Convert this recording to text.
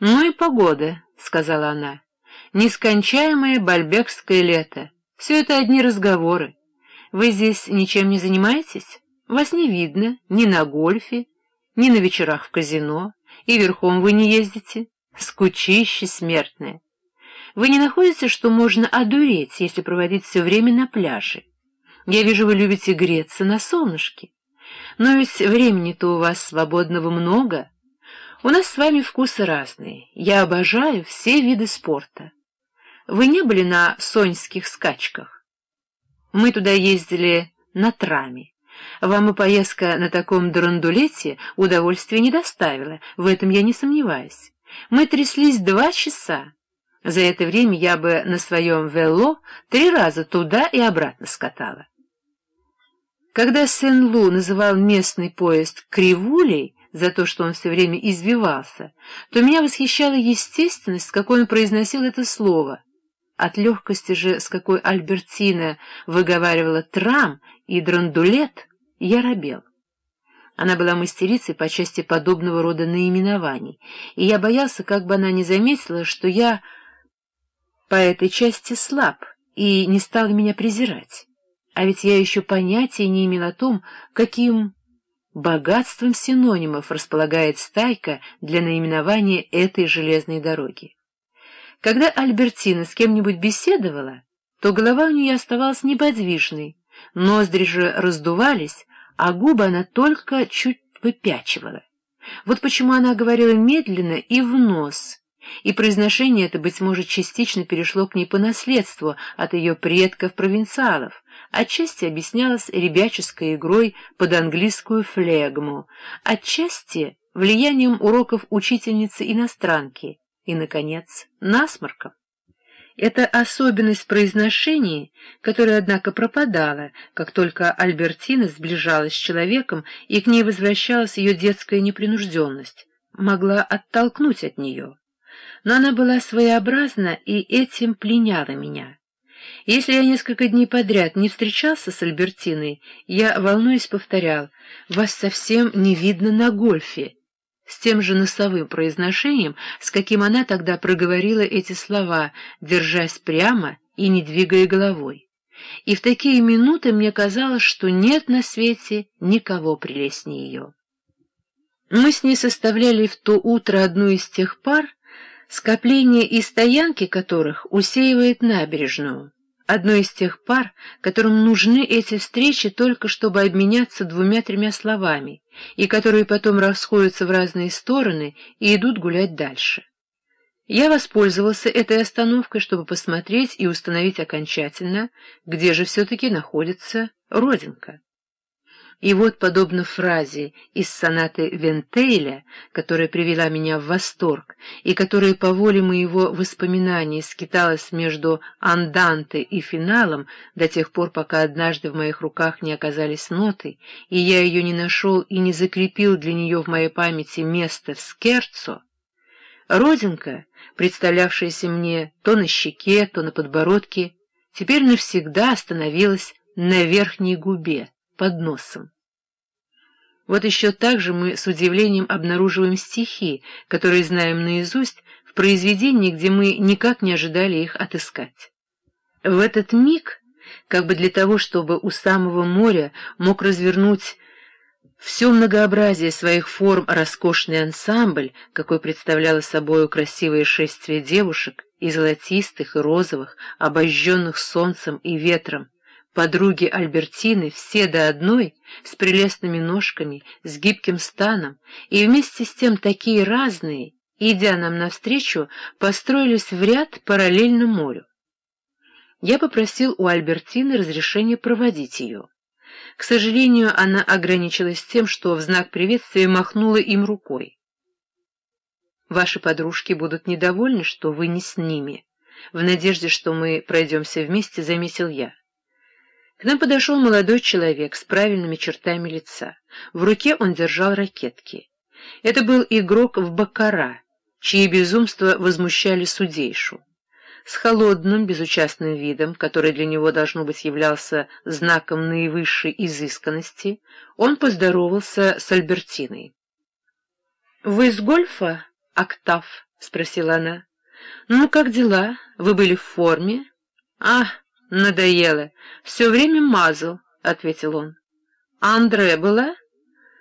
«Ну и погода», — сказала она. «Нескончаемое бальбекское лето. Все это одни разговоры. Вы здесь ничем не занимаетесь? Вас не видно ни на гольфе, ни на вечерах в казино, и верхом вы не ездите. Скучище смертное. Вы не находите, что можно одуреть, если проводить все время на пляже? Я вижу, вы любите греться на солнышке. Но ведь времени-то у вас свободного много». У нас с вами вкусы разные. Я обожаю все виды спорта. Вы не были на соньских скачках? Мы туда ездили на траме. Вам и поездка на таком драндулете удовольствия не доставила, в этом я не сомневаюсь. Мы тряслись два часа. За это время я бы на своем вело три раза туда и обратно скатала. Когда Сен-Лу называл местный поезд «кривулей», за то, что он все время извивался, то меня восхищала естественность, с какой он произносил это слово. От легкости же, с какой Альбертина выговаривала «трам» и «драндулет», я робел. Она была мастерицей по части подобного рода наименований, и я боялся, как бы она не заметила, что я по этой части слаб и не стала меня презирать. А ведь я еще понятия не имел о том, каким богатством синонимов располагает стайка для наименования этой железной дороги. Когда Альбертина с кем-нибудь беседовала, то голова у нее оставалась неподвижной, ноздри же раздувались, а губы она только чуть выпячивала. Вот почему она говорила медленно и в нос, и произношение это, быть может, частично перешло к ней по наследству от ее предков-провинциалов, отчасти объяснялось ребяческой игрой под английскую флегму, отчасти влиянием уроков учительницы-иностранки и, наконец, насморком. Эта особенность произношения, которая, однако, пропадала, как только Альбертина сближалась с человеком и к ней возвращалась ее детская непринужденность, могла оттолкнуть от нее. Но она была своеобразна и этим пленяла меня. Если я несколько дней подряд не встречался с Альбертиной, я, волнуясь, повторял «Вас совсем не видно на гольфе», с тем же носовым произношением, с каким она тогда проговорила эти слова, держась прямо и не двигая головой. И в такие минуты мне казалось, что нет на свете никого прелестнее ее. Мы с ней составляли в то утро одну из тех пар, скопление и стоянки которых усеивает набережную одной из тех пар, которым нужны эти встречи только чтобы обменяться двумя-тремя словами, и которые потом расходятся в разные стороны и идут гулять дальше. Я воспользовался этой остановкой, чтобы посмотреть и установить окончательно, где же все-таки находится родинка. И вот, подобно фразе из сонаты Вентейля, которая привела меня в восторг, и которая по воле моего воспоминания скиталась между анданте и финалом до тех пор, пока однажды в моих руках не оказались ноты, и я ее не нашел и не закрепил для нее в моей памяти место в скерцо, родинка, представлявшаяся мне то на щеке, то на подбородке, теперь навсегда остановилась на верхней губе, под носом. Вот еще так же мы с удивлением обнаруживаем стихи, которые знаем наизусть, в произведении, где мы никак не ожидали их отыскать. В этот миг, как бы для того, чтобы у самого моря мог развернуть все многообразие своих форм роскошный ансамбль, какой представляло собою красивое шествие девушек, и золотистых, и розовых, обожженных солнцем и ветром, Подруги Альбертины, все до одной, с прелестными ножками, с гибким станом, и вместе с тем такие разные, идя нам навстречу, построились в ряд параллельно морю. Я попросил у Альбертины разрешения проводить ее. К сожалению, она ограничилась тем, что в знак приветствия махнула им рукой. «Ваши подружки будут недовольны, что вы не с ними. В надежде, что мы пройдемся вместе, заметил я. К нам подошел молодой человек с правильными чертами лица. В руке он держал ракетки. Это был игрок в баккара, чьи безумства возмущали судейшу. С холодным, безучастным видом, который для него, должно быть, являлся знаком наивысшей изысканности, он поздоровался с Альбертиной. — Вы из гольфа, Октав? — спросила она. «Ну, как дела? Вы были в форме?» «А, надоело. Все время мазал», — ответил он. «А Андре была?»